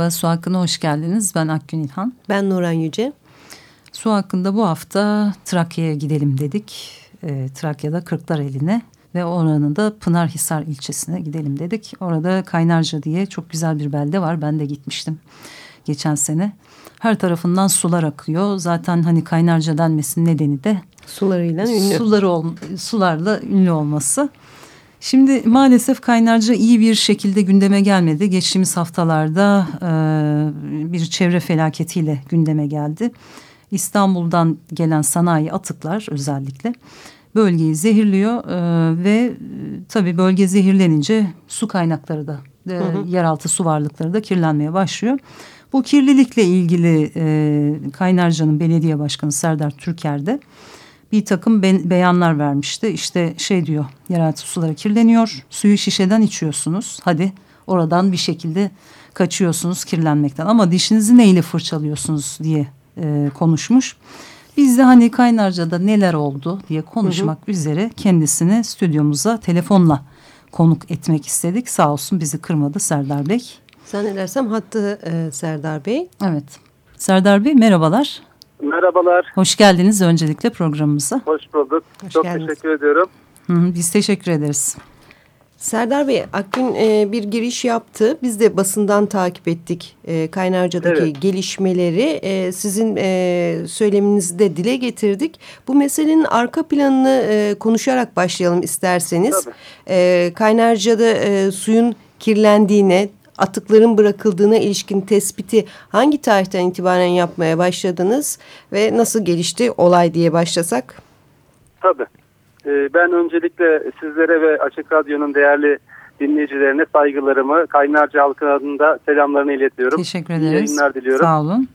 Merhaba, Su Hakkı'na hoş geldiniz. Ben Akgün İlhan. Ben Nuran Yüce. Su Hakkı'nda bu hafta Trakya'ya gidelim dedik. E, Trakya'da Kırklareli'ne ve oranın da Pınarhisar ilçesine gidelim dedik. Orada Kaynarca diye çok güzel bir belde var. Ben de gitmiştim geçen sene. Her tarafından sular akıyor. Zaten hani Kaynarca denmesinin nedeni de sularıyla ünlü. Suları ol, sularla ünlü olması. Şimdi maalesef kaynarca iyi bir şekilde gündeme gelmedi. Geçtiğimiz haftalarda e, bir çevre felaketiyle gündeme geldi. İstanbul'dan gelen sanayi atıklar özellikle bölgeyi zehirliyor e, ve e, tabii bölge zehirlenince su kaynakları da e, hı hı. yeraltı su varlıkları da kirlenmeye başlıyor. Bu kirlilikle ilgili e, Kaynarca'nın belediye başkanı Serdar Türker de bir takım be beyanlar vermişti. İşte şey diyor yeraltı suları kirleniyor suyu şişeden içiyorsunuz hadi oradan bir şekilde kaçıyorsunuz kirlenmekten ama dişinizi neyle fırçalıyorsunuz diye e, konuşmuş. Biz de hani Kaynarca'da neler oldu diye konuşmak hı hı. üzere kendisini stüdyomuza telefonla konuk etmek istedik. Sağ olsun bizi kırmadı Serdar Bey. Zannedersem hattı e, Serdar Bey. Evet. Serdar Bey merhabalar. Merhabalar. Hoş geldiniz öncelikle programımıza. Hoş bulduk. Hoş Çok geldiniz. teşekkür ediyorum. Hı -hı, biz teşekkür ederiz. Serdar Bey, Akgün e, bir giriş yaptı. Biz de basından takip ettik e, Kaynarca'daki evet. gelişmeleri. E, sizin e, söyleminizi de dile getirdik. Bu meselenin arka planını e, konuşarak başlayalım isterseniz. E, Kaynarca'da e, suyun kirlendiğine, atıkların bırakıldığına ilişkin tespiti hangi tarihten itibaren yapmaya başladınız ve nasıl gelişti olay diye başlasak? Tabii. Ee, ben öncelikle sizlere ve Açık Radyo'nun değerli dinleyicilerine saygılarımı, Kaynarca halkı adında selamlarını iletiyorum. Teşekkür ederiz. İyi yayınlar diliyorum. Sağ olun.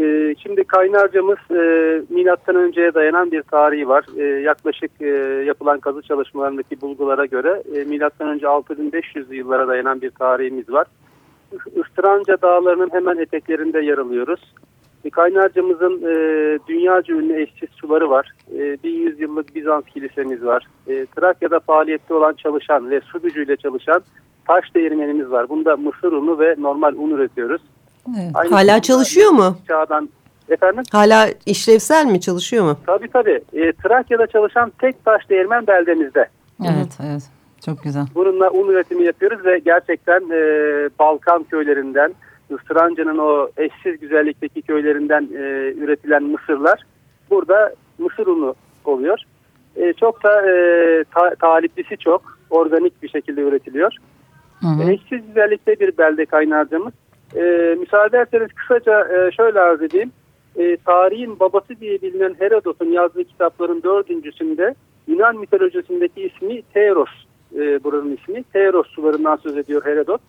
Ee, şimdi Kaynarcamız e, milattan önceye dayanan bir tarihi var. E, yaklaşık e, yapılan kazı çalışmalarındaki bulgulara göre e, milattan önce 6500 yıllara dayanan bir tarihimiz var. Istıranca dağlarının hemen eteklerinde yer alıyoruz. E, Kaynarcamızın e, dünyaca ünlü eşsiz suları var. E, 1100 yıllık Bizans kilisemiz var. E, Trakya'da faaliyette olan çalışan ve su gücüyle çalışan taş değirmenimiz var. Bunda mısır unu ve normal un üretiyoruz. Evet. Hala çalışıyor mu? Çağdan Efendim? Hala işlevsel mi çalışıyor mu? Tabii tabii. E, Trakya'da çalışan tek taş değirmen beldemizde. Evet evet. Çok güzel. Bununla un üretimi yapıyoruz ve gerçekten e, Balkan köylerinden, Istıranca'nın o eşsiz güzellikteki köylerinden e, üretilen mısırlar burada mısır unu oluyor. E, çok da e, ta, taliplisi çok. Organik bir şekilde üretiliyor. Hı hı. Eşsiz güzellikte bir belde kaynarcamız. E, müsaade ederseniz kısaca e, şöyle arz edeyim. E, tarihin babası diye bilinen Herodot'un yazdığı kitapların dördüncüsünde Yunan mitolojisindeki ismi Teros. E, buranın ismi. Teros sularından söz ediyor Herodot.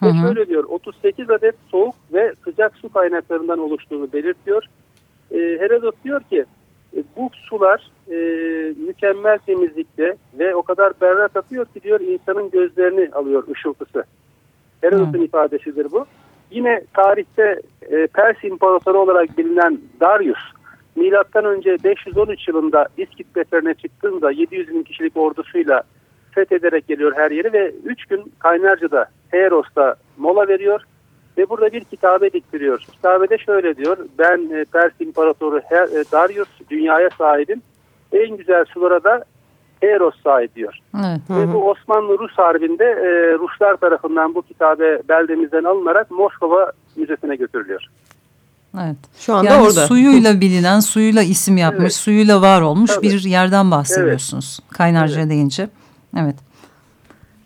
Hı hı. Ve şöyle diyor 38 adet soğuk ve sıcak su kaynaklarından oluştuğunu belirtiyor. E, Herodot diyor ki e, bu sular e, mükemmel temizlikte ve o kadar berrak akıyor ki diyor insanın gözlerini alıyor ışıltısı. Herodot'un ifadesidir bu. Yine tarihte e, Pers İmparatoru olarak bilinen Darius milattan önce 513 yılında İskit seferine çıktığında 700 bin kişilik ordusuyla fethederek geliyor her yeri ve 3 gün Kaynarca'da Heeros'ta mola veriyor ve burada bir kitabe diktiriyor. Kitabede şöyle diyor ben e, Pers İmparatoru e, Darius dünyaya sahibim en güzel sulara da Eros sahip diyor. Evet. Ve bu Osmanlı-Rus harbinde e, Ruslar tarafından bu kitabe beldemizden alınarak Moskova Müzesi'ne götürülüyor. Evet. Şu anda yani orada. suyuyla bilinen, suyuyla isim yapmış, evet. suyuyla var olmuş Tabii. bir yerden bahsediyorsunuz. Evet. Kaynarca evet. deyince. Evet.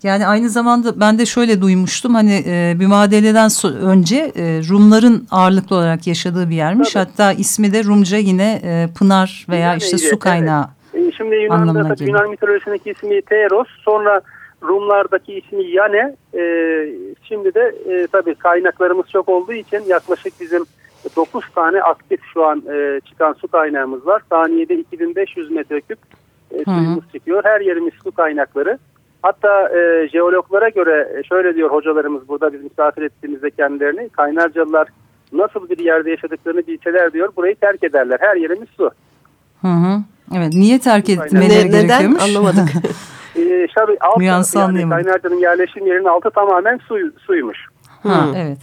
Yani aynı zamanda ben de şöyle duymuştum hani e, mübadeleden önce e, Rumların ağırlıklı olarak yaşadığı bir yermiş. Tabii. Hatta ismi de Rumca yine e, Pınar veya yani işte su kaynağı. Şimdi Yunan'da tabii Yunan mitolojisindeki ismi Teros, sonra Rumlardaki ismi Yane. E, şimdi de e, tabii kaynaklarımız çok olduğu için yaklaşık bizim 9 tane aktif şu an e, çıkan su kaynağımız var. Saniyede 2500 metreküp e, suyumuz çıkıyor. Her yerimiz su kaynakları. Hatta e, jeologlara göre e, şöyle diyor hocalarımız burada biz misafir ettiğimizde kendilerini Kaynarcalılar nasıl bir yerde yaşadıklarını bilseler diyor burayı terk ederler. Her yerimiz su. Hı hı. Evet niye terk etmeleri ne, Neden anlamadık. ee, şabi, alt Nüansı yani Kaynarca'nın yerleşim yerinin altı tamamen su, suymuş. Ha, evet.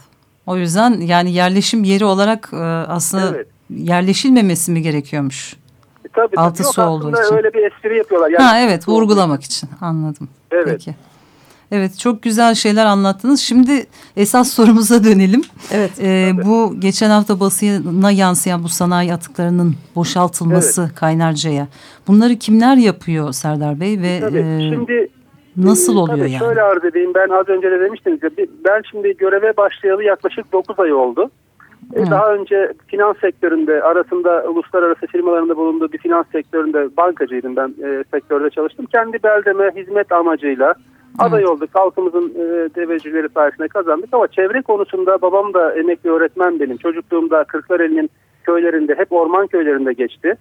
O yüzden yani yerleşim yeri olarak e, aslında evet. yerleşilmemesi mi gerekiyormuş? E, tabii, Altı tabii. su olduğu için. Öyle bir espri yapıyorlar. Yani ha evet vurgulamak için anladım. Evet. Peki. Evet çok güzel şeyler anlattınız. Şimdi esas sorumuza dönelim. Evet. Ee, bu geçen hafta basına yansıyan bu sanayi atıklarının boşaltılması evet. Kaynarca'ya. Bunları kimler yapıyor Serdar Bey ve tabii, e, şimdi nasıl oluyor tabii, yani? Şöyle arz edeyim ben az önce de demiştim ki ben şimdi göreve başlayalı yaklaşık 9 ay oldu. Evet. Daha önce finans sektöründe arasında uluslararası firmalarında bulunduğu bir finans sektöründe bankacıydım ben e, sektörde çalıştım. Kendi beldeme hizmet amacıyla Aday olduk. Halkımızın e, teveccühleri sayesinde kazandık ama çevre konusunda babam da emekli öğretmen benim. Çocukluğumda Kırklareli'nin köylerinde hep orman köylerinde geçti.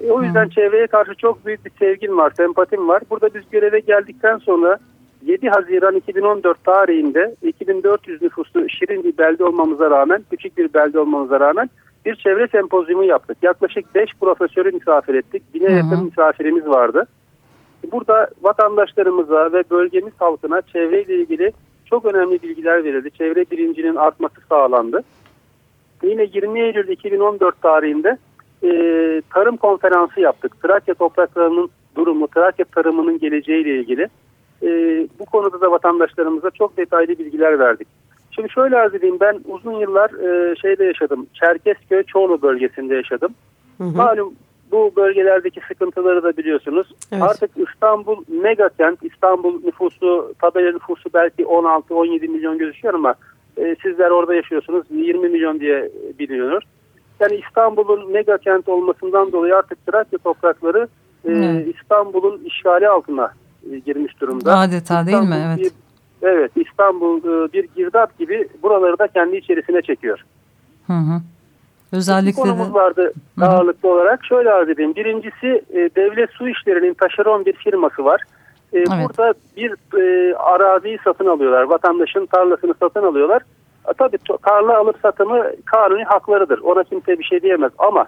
E, o yüzden Hı. çevreye karşı çok büyük bir sevgim var, sempatim var. Burada biz göreve geldikten sonra 7 Haziran 2014 tarihinde 2400 nüfuslu şirin bir belde olmamıza rağmen, küçük bir belde olmamıza rağmen bir çevre sempozyumu yaptık. Yaklaşık 5 profesörü misafir ettik. Bine yakın misafirimiz vardı. Burada vatandaşlarımıza ve bölgemiz halkına çevreyle ilgili çok önemli bilgiler verildi. Çevre bilincinin artması sağlandı. Yine 20 Eylül 2014 tarihinde e, tarım konferansı yaptık. Trakya topraklarının durumu, Trakya tarımının geleceğiyle ilgili. E, bu konuda da vatandaşlarımıza çok detaylı bilgiler verdik. Şimdi şöyle arz edeyim ben uzun yıllar e, şeyde yaşadım. Çerkezköy Çoğlu bölgesinde yaşadım. Hı hı. Malum bu bölgelerdeki sıkıntıları da biliyorsunuz. Evet. Artık İstanbul mega kent, İstanbul nüfusu, tabela nüfusu belki 16-17 milyon gözüküyor ama e, sizler orada yaşıyorsunuz 20 milyon diye biliniyor. Yani İstanbul'un mega kent olmasından dolayı artık Trakya toprakları e, İstanbul'un işgali altına e, girmiş durumda. Adeta İstanbul değil mi? Evet. Bir, evet İstanbul e, bir girdap gibi buraları da kendi içerisine çekiyor. Hı hı. Özellikle İki konumuz de... vardı Hı -hı. ağırlıklı olarak. Şöyle arz edeyim. Birincisi e, devlet su işlerinin taşeron bir firması var. E, evet. Burada bir e, araziyi satın alıyorlar. Vatandaşın tarlasını satın alıyorlar. E, tabii tarla alıp satımı kanuni haklarıdır. Ona kimse bir şey diyemez. Ama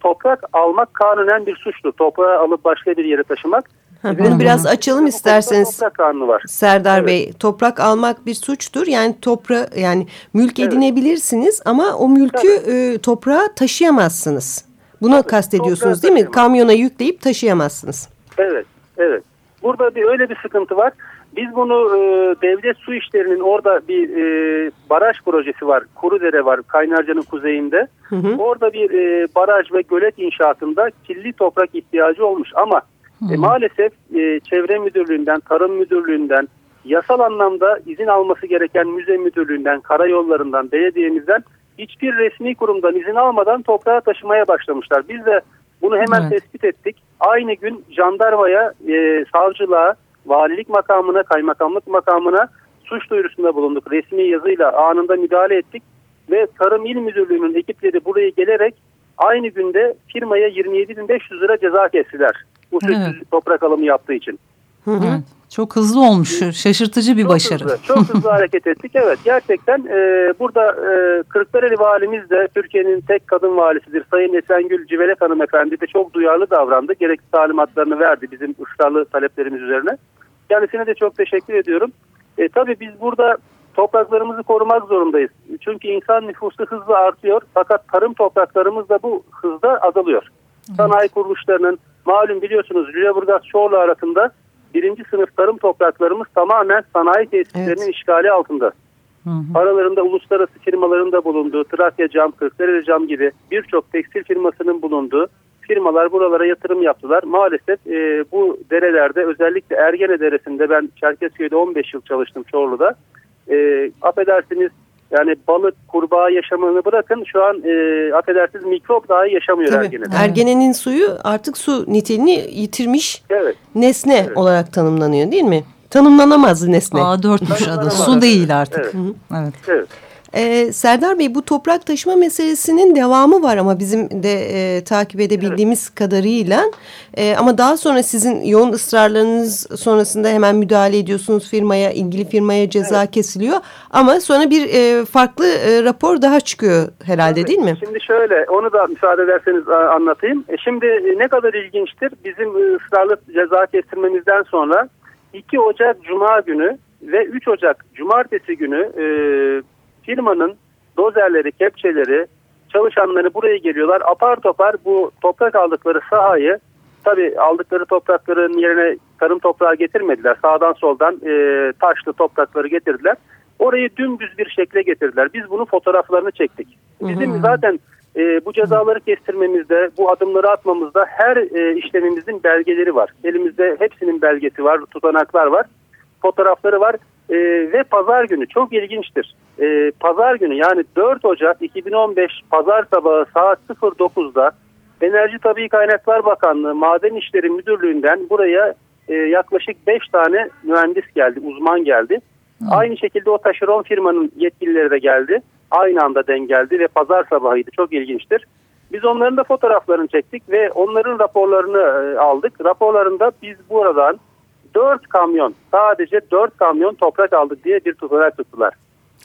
toprak almak kanunen bir suçtur. Toprağı alıp başka bir yere taşımak bunu biraz açalım isterseniz. Toprak var. Serdar evet. Bey, toprak almak bir suçtur. Yani toprağı yani mülk evet. edinebilirsiniz ama o mülkü e, toprağa taşıyamazsınız. Bunu Tabii, kastediyorsunuz değil mi? Kamyona yükleyip taşıyamazsınız. Evet, evet. Burada bir öyle bir sıkıntı var. Biz bunu e, devlet su işlerinin orada bir e, baraj projesi var. Kurudere var Kaynarca'nın kuzeyinde. Hı hı. Orada bir e, baraj ve gölet inşaatında kirli toprak ihtiyacı olmuş ama e, maalesef e, Çevre Müdürlüğü'nden, Tarım Müdürlüğü'nden, yasal anlamda izin alması gereken müze müdürlüğünden, karayollarından, belediyemizden hiçbir resmi kurumdan izin almadan toprağa taşımaya başlamışlar. Biz de bunu hemen evet. tespit ettik. Aynı gün jandarmaya, e, savcılığa, valilik makamına, kaymakamlık makamına suç duyurusunda bulunduk. Resmi yazıyla anında müdahale ettik ve Tarım İl Müdürlüğü'nün ekipleri buraya gelerek aynı günde firmaya 27.500 lira ceza kestiler bu evet. toprak alımı yaptığı için. Hı hı. Evet. Çok hızlı olmuş. Şaşırtıcı bir çok başarı. Hızlı, çok hızlı hareket ettik. Evet gerçekten e, burada e, Kırklareli valimiz de Türkiye'nin tek kadın valisidir. Sayın Esengül Civelek hanımefendi de çok duyarlı davrandı. Gerekli talimatlarını verdi bizim ısrarlı taleplerimiz üzerine. Kendisine de çok teşekkür ediyorum. E, tabii biz burada topraklarımızı korumak zorundayız. Çünkü insan nüfusu hızla artıyor. Fakat tarım topraklarımız da bu hızda azalıyor. Sanayi kuruluşlarının malum biliyorsunuz Lüleburgaz Çorlu arasında birinci sınıf tarım topraklarımız tamamen sanayi tesislerinin evet. işgali altında. Hı hı. Aralarında uluslararası firmaların da bulunduğu Trakya Cam, Kırklareli Cam gibi birçok tekstil firmasının bulunduğu firmalar buralara yatırım yaptılar. Maalesef e, bu derelerde özellikle Ergene Deresi'nde ben Çerkezköy'de 15 yıl çalıştım Çorlu'da. E, affedersiniz Yani balık, kurbağa yaşamını bırakın şu an e, affedersiniz mikrop dahi yaşamıyor Tabii. Ergene'de. Ergene'nin suyu artık su niteliğini yitirmiş Evet. nesne Evet. olarak tanımlanıyor değil mi? Tanımlanamaz nesne. A4'müş adı. Su değil artık. Evet. Evet. Evet. Ee, Serdar Bey bu toprak taşıma meselesinin devamı var ama bizim de e, takip edebildiğimiz kadarıyla. E, ama daha sonra sizin yoğun ısrarlarınız sonrasında hemen müdahale ediyorsunuz firmaya ilgili firmaya ceza kesiliyor. Ama sonra bir e, farklı e, rapor daha çıkıyor herhalde değil mi? Şimdi şöyle onu da müsaade ederseniz a, anlatayım. E, şimdi e, ne kadar ilginçtir? Bizim e, ısrarlı ceza kestirmemizden sonra 2 Ocak Cuma günü ve 3 Ocak Cumartesi günü e, firmanın dozerleri, kepçeleri, çalışanları buraya geliyorlar. Apar topar bu toprak aldıkları sahayı tabi aldıkları toprakların yerine tarım toprağı getirmediler. Sağdan soldan e, taşlı toprakları getirdiler. Orayı dümdüz bir şekle getirdiler. Biz bunun fotoğraflarını çektik. Bizim zaten e, bu cezaları kestirmemizde, bu adımları atmamızda her e, işlemimizin belgeleri var. Elimizde hepsinin belgesi var, tutanaklar var, fotoğrafları var. E, ve pazar günü çok ilginçtir. E, pazar günü yani 4 Ocak 2015 pazar sabahı saat 09'da Enerji Tabii Kaynaklar Bakanlığı Maden İşleri Müdürlüğü'nden buraya e, yaklaşık 5 tane mühendis geldi, uzman geldi. Aynı şekilde o taşeron firmanın yetkilileri de geldi. Aynı anda denk geldi ve pazar sabahıydı. Çok ilginçtir. Biz onların da fotoğraflarını çektik ve onların raporlarını e, aldık. Raporlarında biz buradan 4 kamyon, sadece 4 kamyon toprak aldık diye bir tutanak tuttular.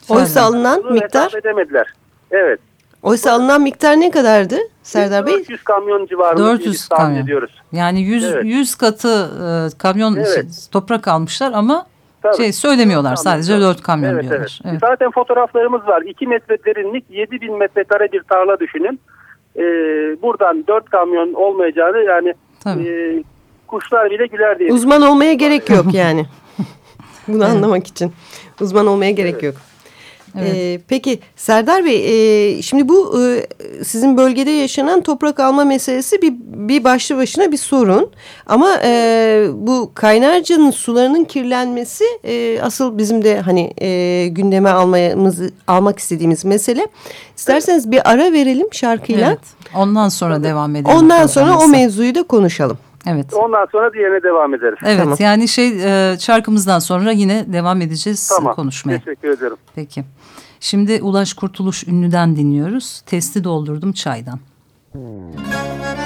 Oysa alınan Bunu miktar hesap edemediler. Evet. oysa alınan miktar ne kadardı Serdar Bey? 400 kamyon civarında diye 400 biz tahmin kamyon. ediyoruz. Yani 100 Evet. 100 katı e, kamyon Evet. şey, toprak almışlar ama Tabii. şey söylemiyorlar. Kamyon. Sadece 4 kamyon evet, diyorlar. Evet. Zaten fotoğraflarımız var. 2 metre derinlik 7000 metrekare bir tarla düşünün. Ee, buradan 4 kamyon olmayacağını yani Tabii. e, kuşlar bile güler diye. Uzman olmaya gerek yok yani. Bunu anlamak için. Uzman olmaya gerek yok. Ee, peki Serdar Bey e, şimdi bu e, sizin bölgede yaşanan toprak alma meselesi bir, bir başlı başına bir sorun. Ama e, bu kaynarcanın sularının kirlenmesi e, asıl bizim de hani e, gündeme almamızı, almak istediğimiz mesele. İsterseniz bir ara verelim şarkıyla. Evet. Ondan sonra devam edelim. Ondan sonra o mevzuyu da konuşalım. Evet. Ondan sonra diğerine devam ederiz. Evet Tamam. yani şey e, şarkımızdan sonra yine devam edeceğiz Tamam. konuşmaya. Teşekkür ederim. Peki. Şimdi Ulaş Kurtuluş ünlüden dinliyoruz. Testi doldurdum çaydan. Testi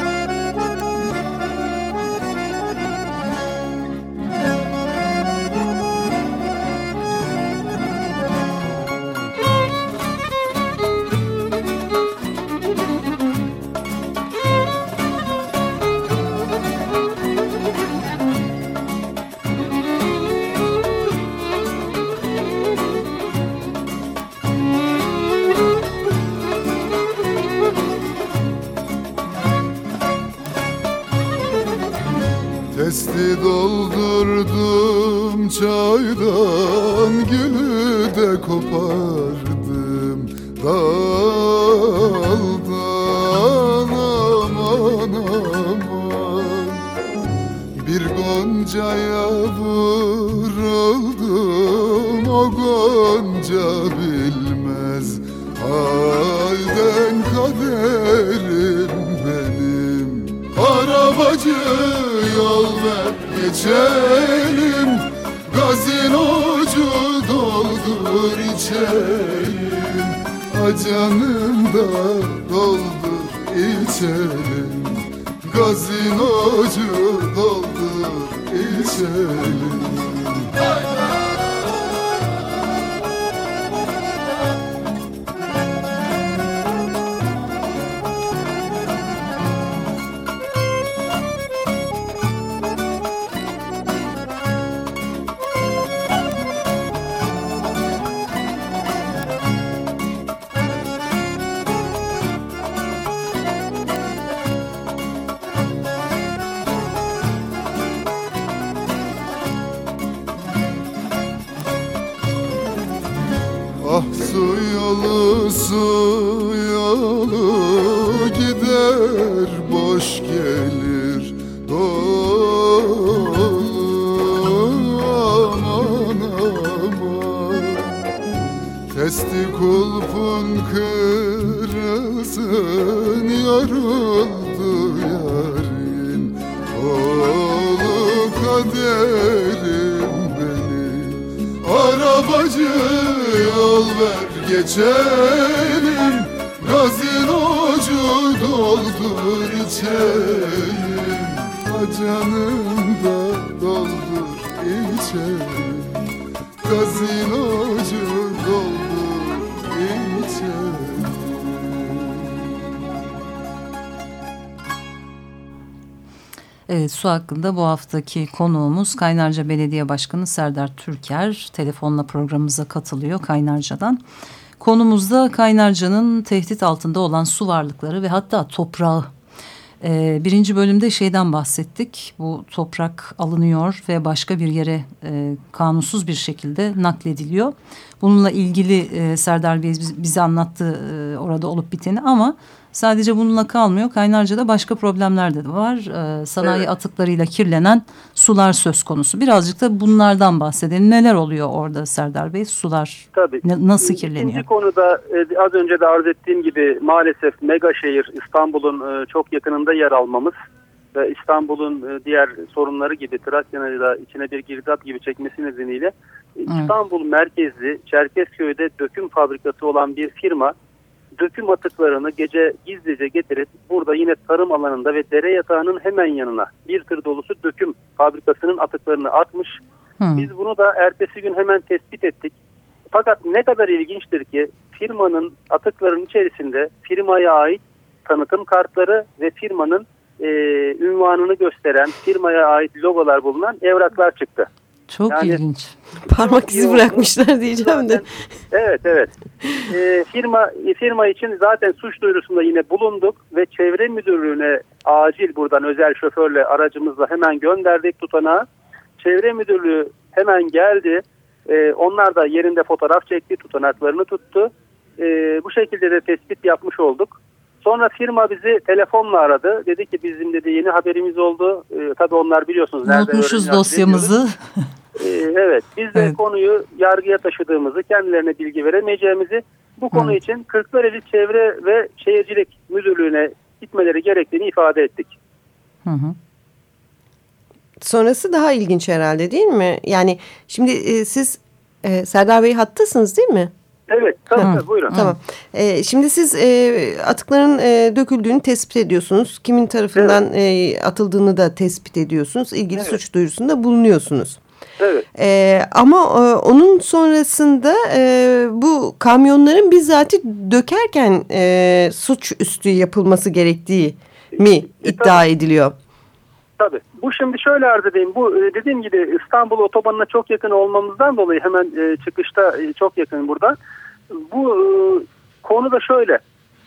bilmez Halden kaderim benim. Arabacı yol ver geçelim. Gazinocu doldur içelim. Acanım da doldur içelim. Gazinocu doldur içelim yalısı yalı gider boş gelir Aman aman. Testi kulpun kırılsın yarıldı yarın Oğlu kaderim beni arabacı yol ver geçelim Gazinocu doldur içelim Canım da doldur içelim Gazinocu doldur içelim Evet, su hakkında bu haftaki konuğumuz Kaynarca Belediye Başkanı Serdar Türker. Telefonla programımıza katılıyor Kaynarca'dan. Konumuzda Kaynarca'nın tehdit altında olan su varlıkları ve hatta toprağı. Ee, birinci bölümde şeyden bahsettik. Bu toprak alınıyor ve başka bir yere e, kanunsuz bir şekilde naklediliyor. Bununla ilgili e, Serdar Bey bize anlattı e, orada olup biteni ama sadece bununla kalmıyor. Kaynarca'da başka problemler de var. E, sanayi evet. atıklarıyla kirlenen sular söz konusu. Birazcık da bunlardan bahsedelim. Neler oluyor orada Serdar Bey? Sular Tabii. Ne, nasıl kirleniyor? İkinci konuda e, az önce de arz ettiğim gibi maalesef mega şehir İstanbul'un e, çok yakınında yer almamız ve İstanbul'un e, diğer sorunları gibi Trakya'nı da içine bir girdap gibi çekmesi nedeniyle. İstanbul merkezli Çerkezköy'de döküm fabrikası olan bir firma döküm atıklarını gece gizlice getirip burada yine tarım alanında ve dere yatağının hemen yanına bir tır dolusu döküm fabrikasının atıklarını atmış. Hmm. Biz bunu da ertesi gün hemen tespit ettik. Fakat ne kadar ilginçtir ki firmanın atıkların içerisinde firmaya ait tanıtım kartları ve firmanın e, ünvanını gösteren firmaya ait logolar bulunan evraklar çıktı. Çok yani, ilginç. Parmak izi bırakmışlar diyeceğim de. Evet evet. e, firma firma için zaten suç duyurusunda yine bulunduk ve çevre müdürlüğüne acil buradan özel şoförle aracımızla hemen gönderdik tutanağı. Çevre müdürlüğü hemen geldi. E, onlar da yerinde fotoğraf çekti, tutanaklarını tuttu. E, bu şekilde de tespit yapmış olduk. Sonra firma bizi telefonla aradı. Dedi ki bizim dedi yeni haberimiz oldu. Ee, tabii onlar biliyorsunuz. Unutmuşuz dosyamızı. ee, evet biz de evet. konuyu yargıya taşıdığımızı kendilerine bilgi veremeyeceğimizi bu konu Hı. için Kırklareli Çevre ve Şehircilik Müdürlüğü'ne gitmeleri gerektiğini ifade ettik. Hı hı. Sonrası daha ilginç herhalde değil mi? Yani şimdi e, siz e, Serdar Bey hattasınız değil mi? Evet tabii, tabii buyurun. Tamam. Ee, şimdi siz e, atıkların e, döküldüğünü tespit ediyorsunuz. Kimin tarafından evet. e, atıldığını da tespit ediyorsunuz. İlgili evet. suç duyurusunda bulunuyorsunuz. Evet. Ee, ama e, onun sonrasında e, bu kamyonların bizzati dökerken e, suç üstü yapılması gerektiği mi e, iddia tabii. ediliyor? Tabii. Bu şimdi şöyle arz edeyim. Bu e, dediğim gibi İstanbul otobanına çok yakın olmamızdan dolayı hemen e, çıkışta e, çok yakın burada. Bu e, konu da şöyle.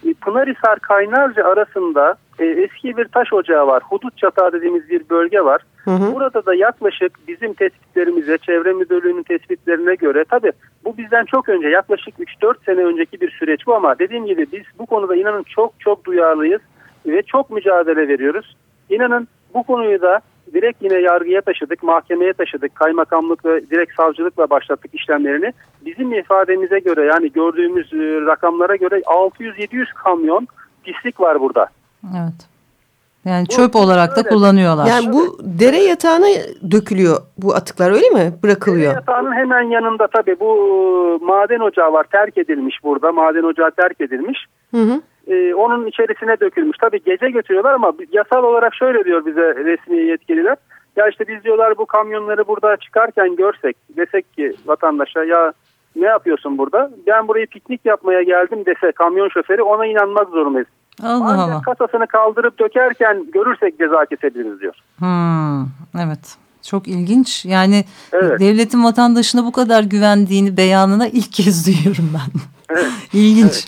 E, Pınarhisar Kaynarca arasında e, eski bir taş ocağı var. Hudut çatağı dediğimiz bir bölge var. Hı hı. Burada da yaklaşık bizim tespitlerimize, çevre müdürlüğünün tespitlerine göre tabi bu bizden çok önce yaklaşık 3-4 sene önceki bir süreç bu ama dediğim gibi biz bu konuda inanın çok çok duyarlıyız ve çok mücadele veriyoruz. İnanın bu konuyu da direkt yine yargıya taşıdık, mahkemeye taşıdık. Kaymakamlık ve direkt savcılıkla başlattık işlemlerini. Bizim ifademize göre yani gördüğümüz e, rakamlara göre 600-700 kamyon pislik var burada. Evet. Yani çöp bu, olarak da kullanıyorlar. Yani bu dere yatağına dökülüyor bu atıklar öyle mi? Bırakılıyor. Dere yatağının hemen yanında tabii bu maden ocağı var terk edilmiş burada. Maden ocağı terk edilmiş. Hı hı e, onun içerisine dökülmüş. Tabii gece götürüyorlar ama yasal olarak şöyle diyor bize resmi yetkililer. Ya işte biz diyorlar bu kamyonları burada çıkarken görsek desek ki vatandaşa ya ne yapıyorsun burada? Ben burayı piknik yapmaya geldim dese kamyon şoförü ona inanmak zorundayız. Allah Ancak Allah. kasasını kaldırıp dökerken görürsek ceza kesebiliriz diyor. Hmm, evet. Çok ilginç. Yani evet. devletin vatandaşına bu kadar güvendiğini beyanına ilk kez duyuyorum ben. Evet. İlginç. Evet.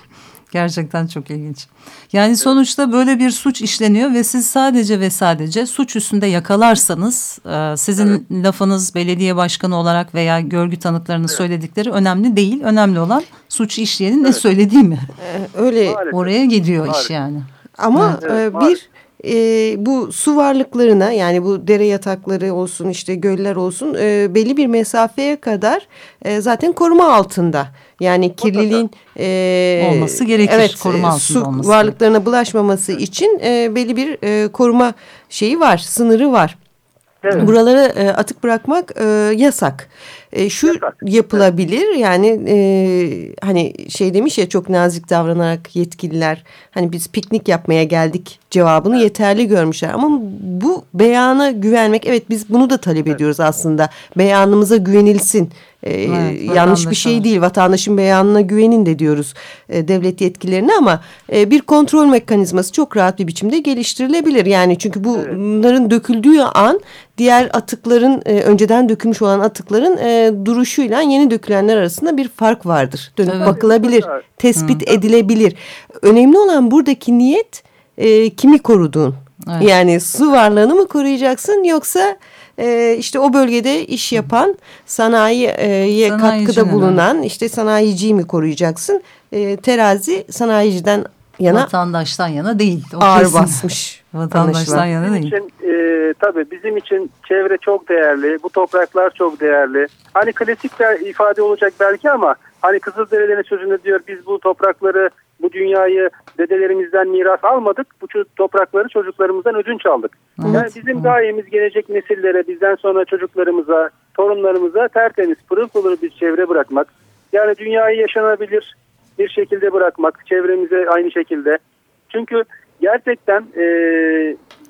Gerçekten çok ilginç. Yani sonuçta böyle bir suç işleniyor ve siz sadece ve sadece suç üstünde yakalarsanız e, sizin evet. lafınız belediye başkanı olarak veya görgü tanıklarının evet. söyledikleri önemli değil. Önemli olan suç işleyenin evet. ne söylediği mi? Ee, öyle Maalesef. oraya gidiyor Maalesef. iş yani. Ama evet, e, bir e, bu su varlıklarına yani bu dere yatakları olsun işte göller olsun e, belli bir mesafeye kadar e, zaten koruma altında. Yani kirliliğin e, olması gerekir. Evet, koruma altında su olması varlıklarına bulaşmaması için e, belli bir e, koruma şeyi var, sınırı var. Evet. Buralara e, atık bırakmak e, yasak. E, şu Yasak, yapılabilir yani e, hani şey demiş ya çok nazik davranarak yetkililer hani biz piknik yapmaya geldik cevabını yeterli görmüşler. Ama bu beyana güvenmek evet biz bunu da talep ediyoruz aslında beyanımıza güvenilsin. E, Evet, yanlış bir şey değil vatandaşın beyanına güvenin de diyoruz e, devlet yetkililerine ama e, bir kontrol mekanizması çok rahat bir biçimde geliştirilebilir. Yani çünkü bu Evet. bunların döküldüğü an diğer atıkların e, önceden dökülmüş olan atıkların e, duruşuyla yeni dökülenler arasında bir fark vardır. Dönüp Evet. bakılabilir, Evet. tespit edilebilir. Önemli olan buradaki niyet e, kimi koruduğun. Evet. Yani su varlığını mı koruyacaksın yoksa e, işte o bölgede iş yapan sanayiye katkıda Sanayicinin, bulunan işte sanayiciyi mi koruyacaksın? E, terazi sanayiciden yana Vatandaştan yana değil. O ağır kesin. basmış. Vatandaştan anlaşılan. yana Bizim değil. için e, tabii bizim için çevre çok değerli. Bu topraklar çok değerli. Hani klasik bir ifade olacak belki ama hani Kızılderililerin sözünde diyor biz bu toprakları bu dünyayı dedelerimizden miras almadık. Bu toprakları çocuklarımızdan ödünç aldık. Yani bizim gayemiz gelecek nesillere bizden sonra çocuklarımıza torunlarımıza tertemiz pırıl pırıl bir çevre bırakmak. Yani dünyayı yaşanabilir bir şekilde bırakmak. Çevremize aynı şekilde. Çünkü gerçekten e,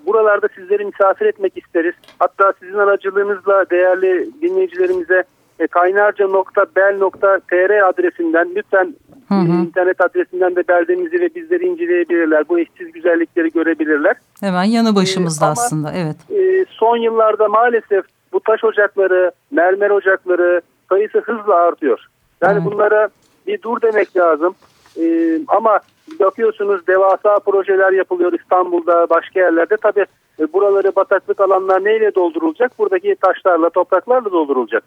buralarda sizleri misafir etmek isteriz. Hatta sizin aracılığınızla değerli dinleyicilerimize e, kaynarca.bel.tr adresinden lütfen Hı hı. e, internet adresinden de beldemizi ve bizleri inceleyebilirler. Bu eşsiz güzellikleri görebilirler. Hemen yanı başımızda Ee, aslında evet. E, son yıllarda maalesef bu taş ocakları, mermer ocakları sayısı hızla artıyor. Yani Evet. bunlara bir dur demek lazım. E, ama bakıyorsunuz devasa projeler yapılıyor İstanbul'da, başka yerlerde. Tabii e, buraları bataklık alanlar neyle doldurulacak? Buradaki taşlarla, topraklarla doldurulacak.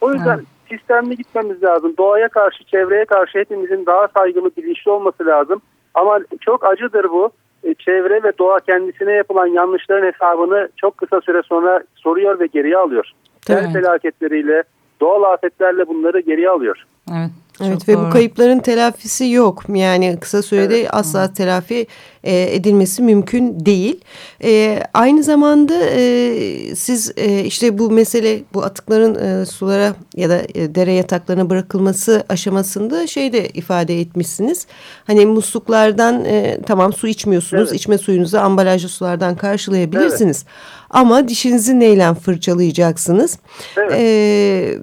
O yüzden Evet. sistemli gitmemiz lazım. Doğaya karşı, çevreye karşı hepimizin daha saygılı, bilinçli olması lazım. Ama çok acıdır bu. E, Çevre ve doğa kendisine yapılan yanlışların hesabını çok kısa süre sonra soruyor ve geriye alıyor. Tabii. Sel felaketleriyle, doğal afetlerle bunları geriye alıyor. Evet. Evet çok ve doğru. bu kayıpların telafisi yok. Yani kısa sürede Evet. asla telafi e, edilmesi mümkün değil. E, aynı zamanda e, siz e, işte bu mesele bu atıkların e, sulara ya da e, dere yataklarına bırakılması aşamasında şey de ifade etmişsiniz. Hani musluklardan e, tamam su içmiyorsunuz. Evet. içme suyunuzu ambalajlı sulardan karşılayabilirsiniz. Ama dişinizi neyle fırçalayacaksınız? Evet. Ee,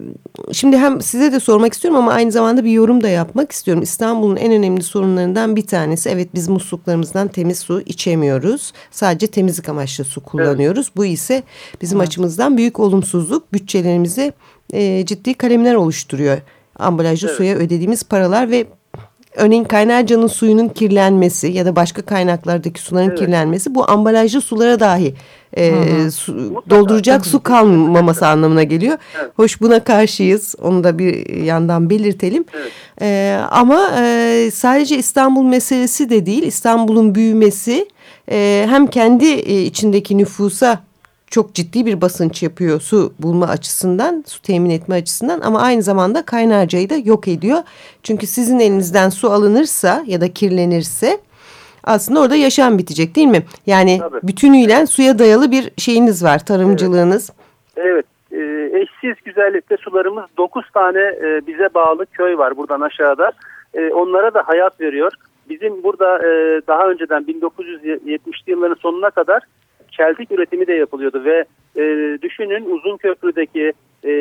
şimdi hem size de sormak istiyorum ama aynı zamanda bir yorum da yapmak istiyorum. İstanbul'un en önemli sorunlarından bir tanesi evet biz musluklarımızdan temiz su içemiyoruz. Sadece temizlik amaçlı su kullanıyoruz. Bu ise bizim açımızdan büyük olumsuzluk. Bütçelerimize e, ciddi kalemler oluşturuyor. Ambalajlı Evet. suya ödediğimiz paralar ve Örneğin Kaynarca'nın suyunun kirlenmesi ya da başka kaynaklardaki suların Evet. kirlenmesi bu ambalajlı sulara dahi e, su- Mutlaka. dolduracak su kalmaması anlamına geliyor. Evet. Hoş buna karşıyız. Onu da bir yandan belirtelim. Evet. E, ama e, sadece İstanbul meselesi de değil. İstanbul'un büyümesi e, hem kendi e, içindeki nüfusa çok ciddi bir basınç yapıyor su bulma açısından, su temin etme açısından ama aynı zamanda kaynarcayı da yok ediyor. Çünkü sizin elinizden su alınırsa ya da kirlenirse aslında orada yaşam bitecek değil mi? Yani Tabii. bütünüyle suya dayalı bir şeyiniz var, tarımcılığınız. Evet, e, eşsiz güzellikte sularımız 9 tane e, bize bağlı köy var buradan aşağıda. E, onlara da hayat veriyor. Bizim burada e, daha önceden 1970'li yılların sonuna kadar çeltik üretimi de yapılıyordu ve e, düşünün uzun köprüdeki e,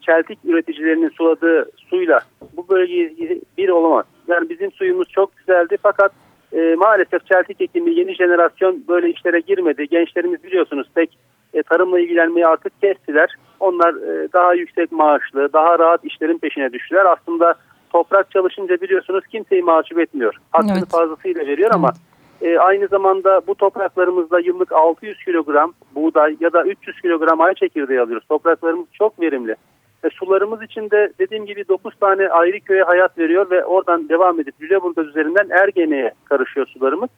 çeltik üreticilerinin suladığı suyla bu bölgeyi bir olamaz. Yani bizim suyumuz çok güzeldi fakat e, maalesef çeltik ekimi yeni jenerasyon böyle işlere girmedi. Gençlerimiz biliyorsunuz pek e, tarımla ilgilenmeyi artık kestiler. Onlar e, daha yüksek maaşlı, daha rahat işlerin peşine düştüler. Aslında toprak çalışınca biliyorsunuz kimseyi mahcup etmiyor. Hakkını Evet. fazlasıyla veriyor ama e, aynı zamanda bu topraklarımızda yıllık 600 kilogram buğday ya da 300 kilogram ay çekirdeği alıyoruz. Topraklarımız çok verimli. Ve sularımız için de dediğim gibi 9 tane ayrı köye hayat veriyor ve oradan devam edip Lüleburgaz üzerinden Ergene'ye karışıyor sularımız.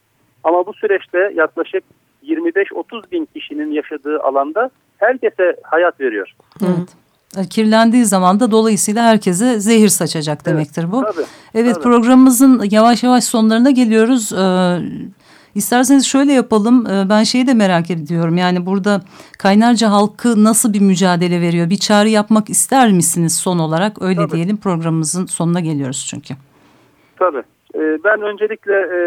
Ama bu süreçte yaklaşık 25-30 bin kişinin yaşadığı alanda herkese hayat veriyor. Evet. E, Kirlendiği zaman da dolayısıyla herkese zehir saçacak demektir bu. tabii, evet tabii. programımızın yavaş yavaş sonlarına geliyoruz. Ee, İsterseniz şöyle yapalım. Ee, ben şeyi de merak ediyorum. Yani burada Kaynarca halkı nasıl bir mücadele veriyor? Bir çağrı yapmak ister misiniz son olarak? Öyle Tabii. diyelim programımızın sonuna geliyoruz çünkü. Tabii. Ee, Ben öncelikle e,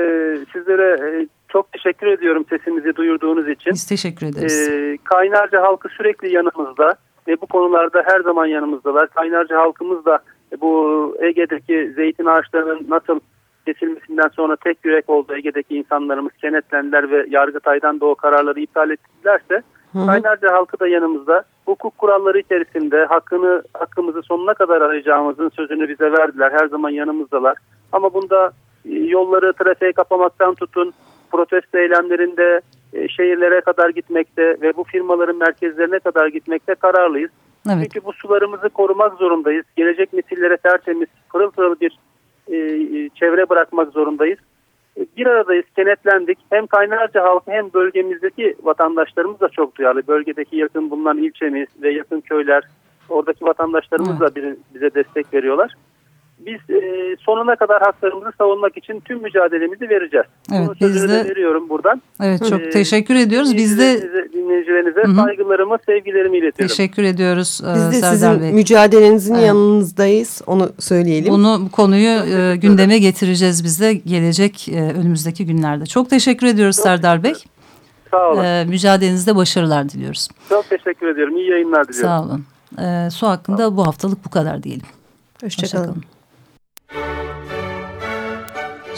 sizlere e, çok teşekkür ediyorum sesimizi duyurduğunuz için. Biz teşekkür ederiz. Ee, Kaynarca halkı sürekli yanımızda ve bu konularda her zaman yanımızdalar. Kaynarca halkımız da bu Ege'deki zeytin ağaçlarının nasıl kesilmesinden sonra tek yürek oldu Ege'deki insanlarımız kenetlendiler ve Yargıtay'dan da o kararları iptal ettilerse Kaynarca halkı da yanımızda. Hukuk kuralları içerisinde hakkını hakkımızı sonuna kadar arayacağımızın sözünü bize verdiler. Her zaman yanımızdalar. Ama bunda e, yolları trafiğe kapamaktan tutun, protesto eylemlerinde e, şehirlere kadar gitmekte ve bu firmaların merkezlerine kadar gitmekte kararlıyız. evet. Çünkü bu sularımızı korumak zorundayız. Gelecek nesillere tertemiz, pırıl pırıl bir e, e, çevre bırakmak zorundayız. E, bir aradayız, kenetlendik. Hem Kaynarca halkı hem bölgemizdeki vatandaşlarımız da çok duyarlı. Bölgedeki yakın bulunan ilçemiz ve yakın köyler, oradaki vatandaşlarımız da bir- bize destek veriyorlar. Biz e, sonuna kadar haklarımızı savunmak için tüm mücadelemizi vereceğiz. Evet, sözünü biz de- de veriyorum buradan. Evet çok Ee, teşekkür ediyoruz. Biz de Dinleyicilerinize, Hı saygılarımı, sevgilerimi iletiyorum. teşekkür ediyoruz e, Biz de Serdar sizin Bey. mücadelenizin Evet. yanınızdayız. Onu söyleyelim. Bunu bu konuyu e, gündeme getireceğiz biz de gelecek e, önümüzdeki günlerde. Çok teşekkür ediyoruz Serdar Bey. Sağ olun. E, mücadelenizde başarılar diliyoruz. Çok teşekkür ediyorum. İyi yayınlar diliyorum. Sağ olun. E, su hakkında bu haftalık bu kadar diyelim. Hoşçakalın. Hoşçakalın.